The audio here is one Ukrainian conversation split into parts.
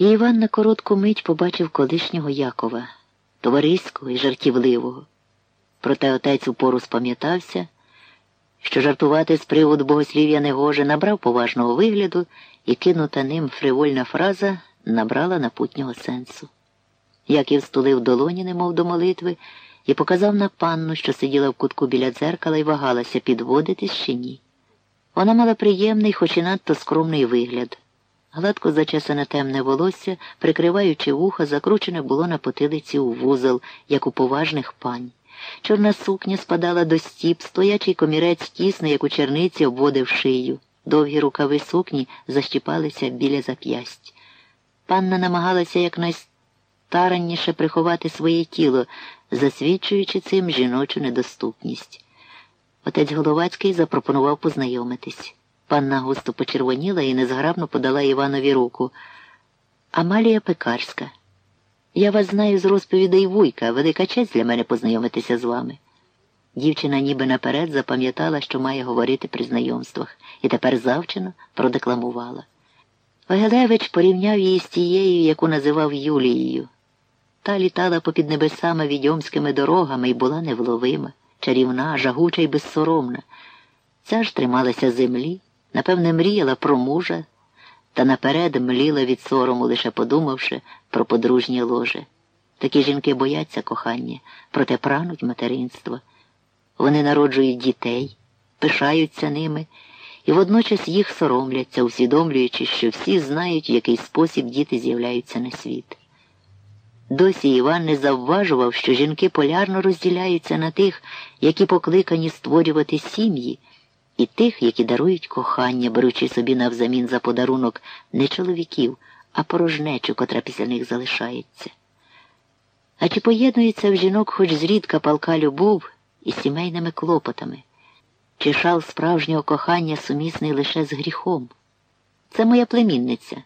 І Іван на коротку мить побачив колишнього Якова, товариського і жартівливого. Проте отець упору спам'ятався, що жартувати з приводу богослів'я негоже набрав поважного вигляду, і кинута ним фривольна фраза набрала напутнього сенсу. Яків стулив долоні, немов до молитви, і показав на панну, що сиділа в кутку біля дзеркала і вагалася, підводитись чи ні. Вона мала приємний, хоч і надто скромний вигляд. Гладко зачесане темне волосся, прикриваючи вуха, закручене було на потилиці у вузол, як у поважних пань. Чорна сукня спадала до стіп, стоячий комірець тісно, як у черниці, обводив шию. Довгі рукави сукні защіпалися біля зап'ясть. Панна намагалася якнайстаранніше приховати своє тіло, засвідчуючи цим жіночу недоступність. Отець Головацький запропонував познайомитись. Панна густо почервоніла і незграбно подала Іванові руку. Амалія Пекарська. Я вас знаю з розповідей вуйка, велика честь для мене познайомитися з вами. Дівчина ніби наперед запам'ятала, що має говорити при знайомствах, і тепер завчено продекламувала. Вагелевич порівняв її з тією, яку називав Юлією. Та літала попід небесами відьомськими дорогами і була невловима, чарівна, жагуча й безсоромна. Ця ж трималася землі, напевне, мріяла про мужа, та наперед мліла від сорому, лише подумавши про подружнє ложе. Такі жінки бояться кохання, проте прагнуть материнства. Вони народжують дітей, пишаються ними і водночас їх соромляться, усвідомлюючи, що всі знають, в який спосіб діти з'являються на світ. Досі Іван не завважував, що жінки полярно розділяються на тих, які покликані створювати сім'ї, і тих, які дарують кохання, беручи собі навзамін за подарунок не чоловіків, а порожнечу, котра після них залишається. А чи поєднується в жінок хоч зрідка палка любов із сімейними клопотами? Чи шал справжнього кохання сумісний лише з гріхом? Це моя племінниця,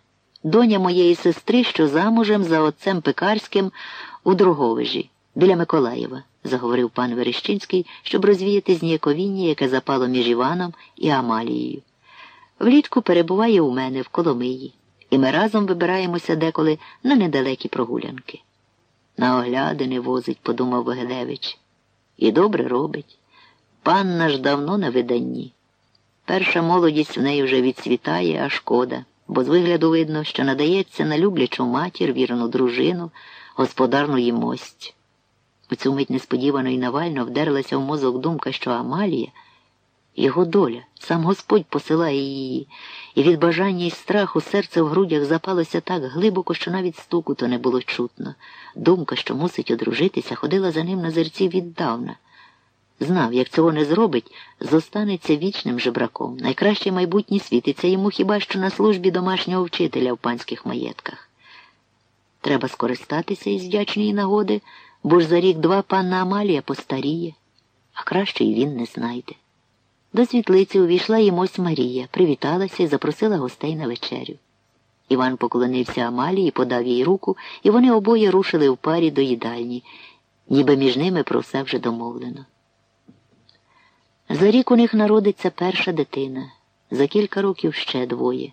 доня моєї сестри, що замужем за отцем Пекарським у Друговижі, біля Миколаєва, заговорив пан Верещинський, щоб розвіяти зніяковіння, яке запало між Іваном і Амалією. Влітку перебуває у мене в Коломиї, і ми разом вибираємося деколи на недалекі прогулянки. На оглядини возить, подумав Вагелевич, і добре робить. Панна ж давно на виданні. Перша молодість в неї вже відцвітає, а шкода, бо з вигляду видно, що надається на люблячу матір, вірну дружину, господарну її мость. У цю мить несподівано і навально вдерлася в мозок думка, що Амалія його доля, сам Господь посилає її, і від бажання і страху серце в грудях запалося так глибоко, що навіть стуку то не було чутно. Думка, що мусить одружитися, ходила за ним на зерці віддавна. Знав, як цього не зробить, зостанеться вічним жебраком. Найкраще майбутнє світиться йому хіба що на службі домашнього вчителя в панських маєтках. Треба скористатися із вдячної нагоди, бо ж за рік-два панна Амалія постаріє, а краще й він не знайде. До світлиці увійшла їм ось Марія, привіталася і запросила гостей на вечерю. Іван поклонився Амалії, подав їй руку, і вони обоє рушили в парі до їдальні, ніби між ними про все вже домовлено. За рік у них народиться перша дитина, за кілька років ще двоє.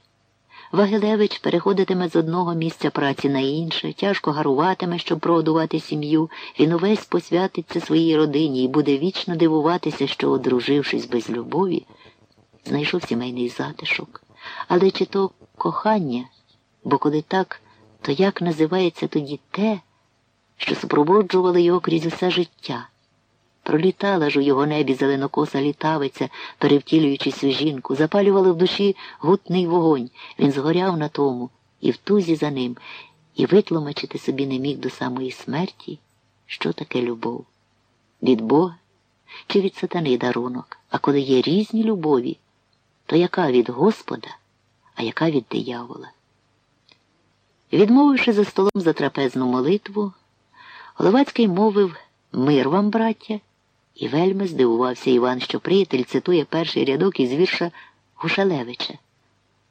Вагилевич переходитиме з одного місця праці на інше, тяжко гаруватиме, щоб прогодувати сім'ю, він увесь посвятиться своїй родині і буде вічно дивуватися, що, одружившись без любові, знайшов сімейний затишок. Але чи то кохання, бо коли так, то як називається тоді те, що супроводжувало його крізь усе життя? Пролітала ж у його небі зеленокоса літавиця, перевтілюючись у жінку, запалювала в душі гутний вогонь. Він згоряв на тому і в тузі за ним, і витлумачити собі не міг до самої смерті, що таке любов. Від Бога чи від сатани дарунок, а коли є різні любові, то яка від Господа, а яка від диявола? Відмовивши за столом за трапезну молитву, Головацький мовив Мир вам, браття. І вельми здивувався Іван, що приятель цитує перший рядок із вірша Гушалевича.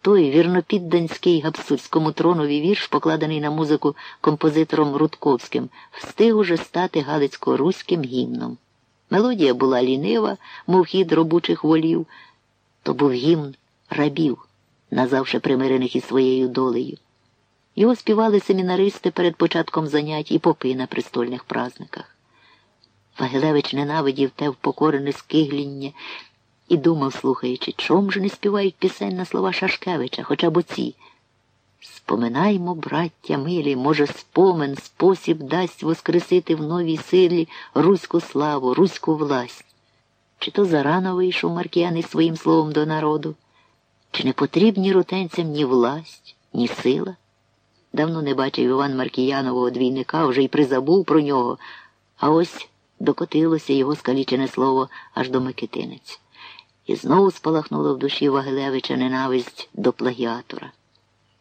Той вірнопідданський гапсурському тронові вірш, покладений на музику композитором Рудковським, встиг уже стати галицько-руським гімном. Мелодія була лінива, мов хід робочих волів, то був гімн рабів, назавше примирених із своєю долею. Його співали семінаристи перед початком занять і попи на престольних праздниках. Вагилевич ненавидів те впокорене скигління і думав, слухаючи, чом же не співають пісень на слова Шашкевича, хоча б оці. Споминаймо, браття милі, може, спомин, спосіб дасть воскресити в новій силі руську славу, руську власть. Чи то зарано вийшов Маркіян із своїм словом до народу, чи не потрібні рутенцям ні власть, ні сила? Давно не бачив Іван Маркіянового двійника, вже й призабув про нього, а ось докотилося його скалічене слово аж до Микитинець. І знову спалахнула в душі Вагилевича ненависть до плагіатора.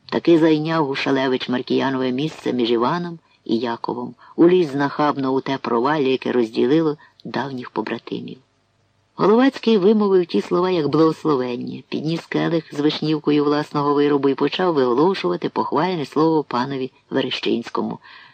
Таки зайняв Гушалевич Маркіянове місце між Іваном і Яковом, уліз нахабно у те провалля, яке розділило давніх побратимів. Головацький вимовив ті слова як благословення, підніс келих з вишнівкою власного виробу і почав виголошувати похвальне слово панові Верещинському.